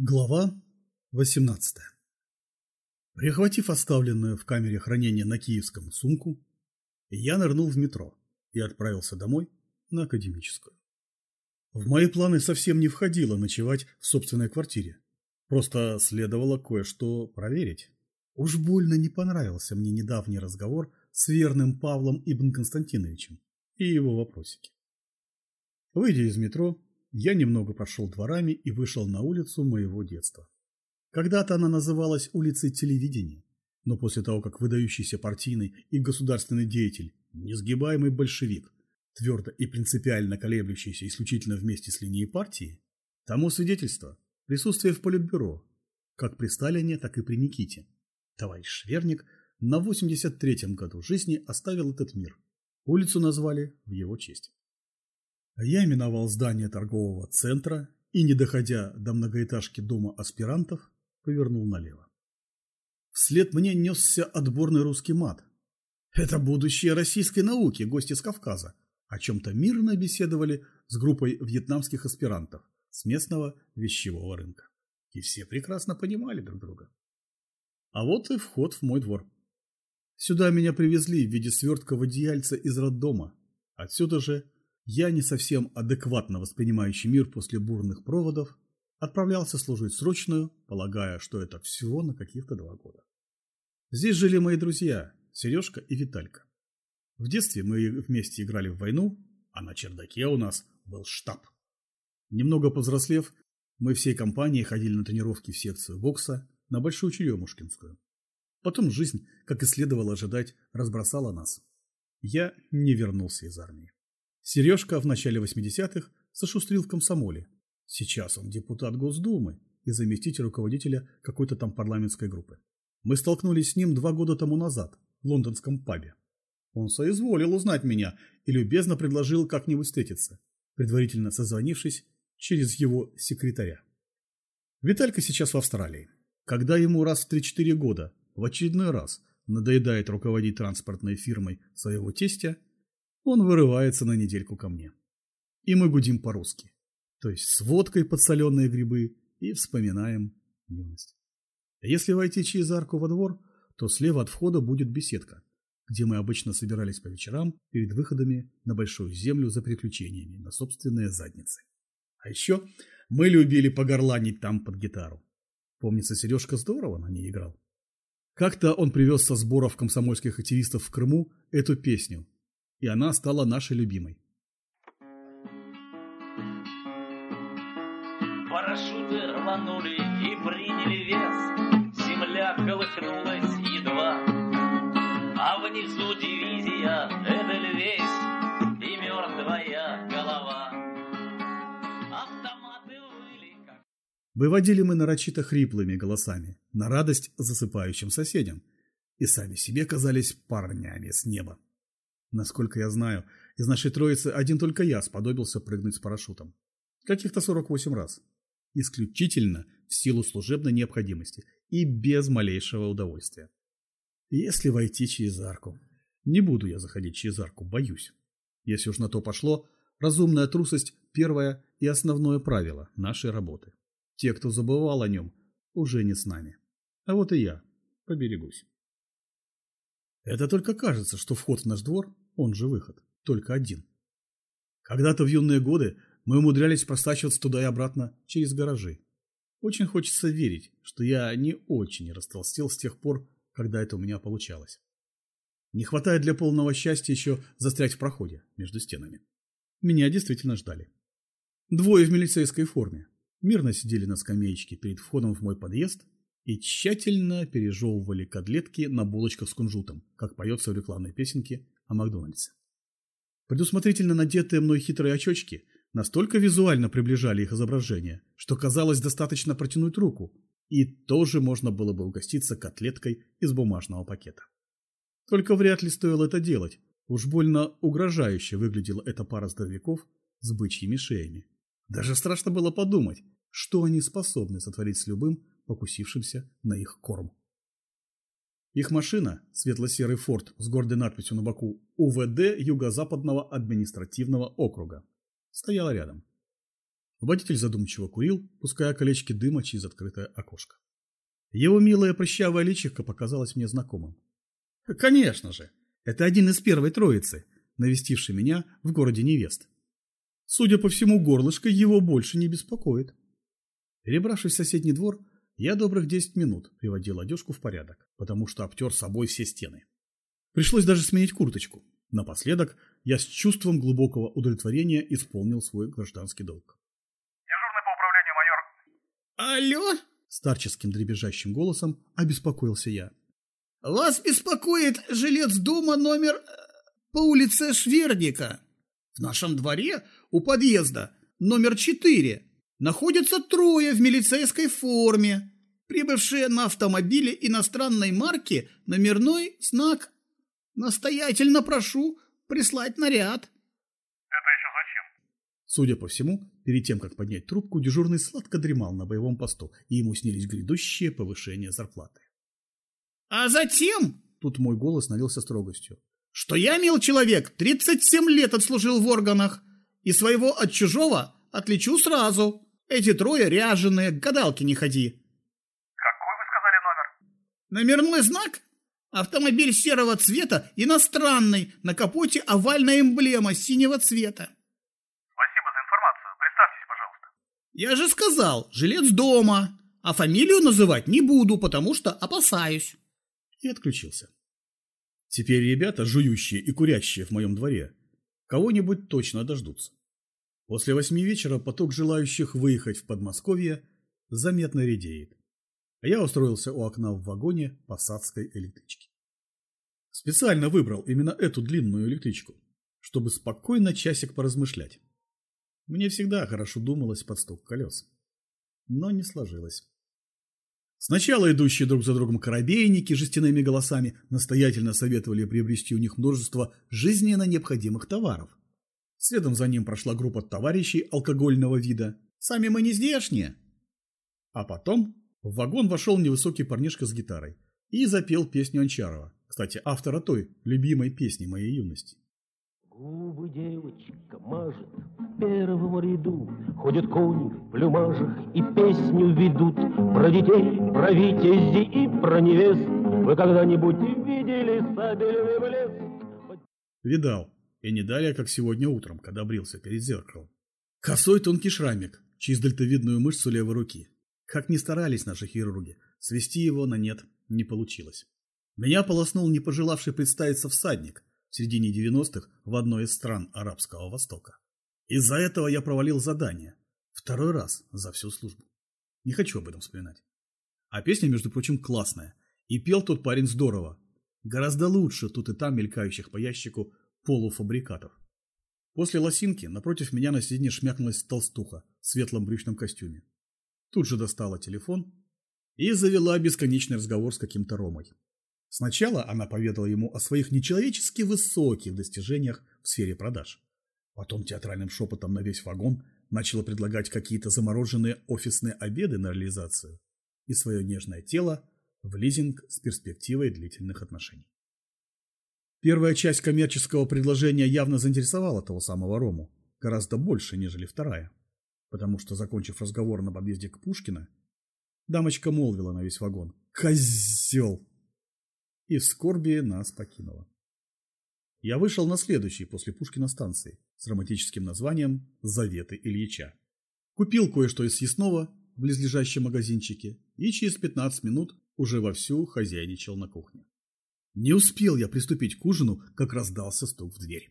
Глава 18 Прихватив оставленную в камере хранения на Киевском сумку, я нырнул в метро и отправился домой на Академическую. В мои планы совсем не входило ночевать в собственной квартире. Просто следовало кое-что проверить. Уж больно не понравился мне недавний разговор с верным Павлом Ибн Константиновичем и его вопросики. Выйдя из метро, я немного прошел дворами и вышел на улицу моего детства. Когда-то она называлась улицей телевидения, но после того, как выдающийся партийный и государственный деятель, несгибаемый большевик, твердо и принципиально колеблющийся исключительно вместе с линией партии, тому свидетельство – присутствие в политбюро, как при Сталине, так и при Никите. Товарищ Шверник на 83-м году жизни оставил этот мир. Улицу назвали в его честь. Я миновал здание торгового центра и, не доходя до многоэтажки дома аспирантов, повернул налево. Вслед мне несся отборный русский мат. Это будущее российской науки, гости с Кавказа. О чем-то мирно беседовали с группой вьетнамских аспирантов с местного вещевого рынка. И все прекрасно понимали друг друга. А вот и вход в мой двор. Сюда меня привезли в виде свертка водияльца из роддома. Отсюда же я, не совсем адекватно воспринимающий мир после бурных проводов, отправлялся служить срочную, полагая, что это всего на каких-то два года. Здесь жили мои друзья Сережка и Виталька. В детстве мы вместе играли в войну, а на чердаке у нас был штаб. Немного повзрослев, мы всей компанией ходили на тренировки в секцию бокса на Большую Черемушкинскую. Потом жизнь, как и следовало ожидать, разбросала нас. Я не вернулся из армии. Сережка в начале 80-х зашустрил в комсомоле. Сейчас он депутат Госдумы и заместитель руководителя какой-то там парламентской группы. Мы столкнулись с ним два года тому назад в лондонском пабе. Он соизволил узнать меня и любезно предложил как-нибудь встретиться, предварительно созвонившись через его секретаря. Виталька сейчас в Австралии. Когда ему раз в 3-4 года в очередной раз надоедает руководить транспортной фирмой своего тестя, он вырывается на недельку ко мне. И мы гудим по-русски. То есть с водкой подсоленные грибы и вспоминаем юность. Если войти через арку во двор, то слева от входа будет беседка, где мы обычно собирались по вечерам перед выходами на большую землю за приключениями на собственные задницы. А еще мы любили погорланить там под гитару. Помнится, Сережка здорово на ней играл. Как-то он привез со сборов комсомольских активистов в Крыму эту песню и она стала нашей любимой. Парашюты рванули и приняли вес, земля колыхнулась едва, а внизу дивизия Эдель весь и мертвая голова. Как... Выводили мы нарочито хриплыми голосами, на радость засыпающим соседям, и сами себе казались парнями с неба. Насколько я знаю, из нашей троицы один только я сподобился прыгнуть с парашютом. Каких-то 48 раз. Исключительно в силу служебной необходимости и без малейшего удовольствия. Если войти через арку. Не буду я заходить через арку, боюсь. Если уж на то пошло, разумная трусость – первое и основное правило нашей работы. Те, кто забывал о нем, уже не с нами. А вот и я поберегусь. Это только кажется, что вход в наш двор, он же выход, только один. Когда-то в юные годы мы умудрялись просачиваться туда и обратно через гаражи. Очень хочется верить, что я не очень растолстел с тех пор, когда это у меня получалось. Не хватает для полного счастья еще застрять в проходе между стенами. Меня действительно ждали. Двое в милицейской форме. Мирно сидели на скамеечке перед входом в мой подъезд и тщательно пережевывали котлетки на булочках с кунжутом, как поется в рекламной песенке о Макдональдсе. Предусмотрительно надетые мной хитрые очечки настолько визуально приближали их изображение, что казалось достаточно протянуть руку, и тоже можно было бы угоститься котлеткой из бумажного пакета. Только вряд ли стоило это делать, уж больно угрожающе выглядела эта пара здоровяков с бычьими шеями. Даже страшно было подумать, что они способны сотворить с любым, покусившимся на их корм. Их машина, светло-серый форт с гордой надписью на боку УВД Юго-Западного административного округа, стояла рядом. Водитель задумчиво курил, пуская колечки дыма через открытое окошко. Его милая прыщавая личико показалось мне знакомым. Конечно же, это один из первой троицы, навестивший меня в городе невест. Судя по всему, горлышко его больше не беспокоит. Перебравшись в соседний двор, я добрых 10 минут приводил одежку в порядок, потому что обтер собой все стены. Пришлось даже сменить курточку. Напоследок я с чувством глубокого удовлетворения исполнил свой гражданский долг. Дежурный по управлению, майор. «Алло?» – старческим дребезжащим голосом обеспокоился я. «Вас беспокоит жилец дома номер э, по улице Шверника. В нашем дворе у подъезда номер четыре находятся трое в милицейской форме, прибывшие на автомобиле иностранной марки номерной знак. Настоятельно прошу прислать наряд. Это еще зачем? Судя по всему, перед тем, как поднять трубку, дежурный сладко дремал на боевом посту, и ему снились грядущие повышения зарплаты. А затем, тут мой голос налился строгостью, что я, мил человек, 37 лет отслужил в органах, и своего от чужого отличу сразу. Эти трое ряженые, к гадалке не ходи. Какой вы сказали номер? Номерной знак? Автомобиль серого цвета, иностранный, на капоте овальная эмблема синего цвета. Спасибо за информацию. Представьтесь, пожалуйста. Я же сказал, жилец дома, а фамилию называть не буду, потому что опасаюсь. И отключился. Теперь ребята, жующие и курящие в моем дворе, кого-нибудь точно дождутся. После восьми вечера поток желающих выехать в Подмосковье заметно редеет. А я устроился у окна в вагоне посадской электрички. Специально выбрал именно эту длинную электричку, чтобы спокойно часик поразмышлять. Мне всегда хорошо думалось под стук колес. Но не сложилось. Сначала идущие друг за другом корабейники жестяными голосами настоятельно советовали приобрести у них множество жизненно необходимых товаров. Следом за ним прошла группа товарищей алкогольного вида. Сами мы не здешние. А потом в вагон вошел невысокий парнишка с гитарой и запел песню Анчарова. Кстати, автора той, любимой песни моей юности. Губы девочка мажет в первом ряду, Ходят кони в плюмажах и песню ведут Про детей, про витязи и про невест. Вы когда-нибудь видели сабельный блеск? Видал. И не далее, как сегодня утром, когда брился перед зеркалом. Косой тонкий шрамик, через дельтовидную мышцу левой руки. Как ни старались наши хирурги, свести его на нет не получилось. Меня полоснул не пожелавший представиться всадник в середине 90-х в одной из стран Арабского Востока. Из-за этого я провалил задание. Второй раз за всю службу. Не хочу об этом вспоминать. А песня, между прочим, классная. И пел тот парень здорово. Гораздо лучше тут и там мелькающих по ящику полуфабрикатов. После лосинки напротив меня на сиденье шмякнулась толстуха в светлом брючном костюме. Тут же достала телефон и завела бесконечный разговор с каким-то Ромой. Сначала она поведала ему о своих нечеловечески высоких достижениях в сфере продаж. Потом театральным шепотом на весь вагон начала предлагать какие-то замороженные офисные обеды на реализацию и свое нежное тело в лизинг с перспективой длительных отношений. Первая часть коммерческого предложения явно заинтересовала того самого Рому, гораздо больше, нежели вторая, потому что, закончив разговор на подъезде к Пушкина, дамочка молвила на весь вагон «Козел!» и в скорби нас покинула. Я вышел на следующий после Пушкина станции с романтическим названием «Заветы Ильича». Купил кое-что из съестного в близлежащем магазинчике и через 15 минут уже вовсю хозяйничал на кухне. Не успел я приступить к ужину, как раздался стук в дверь.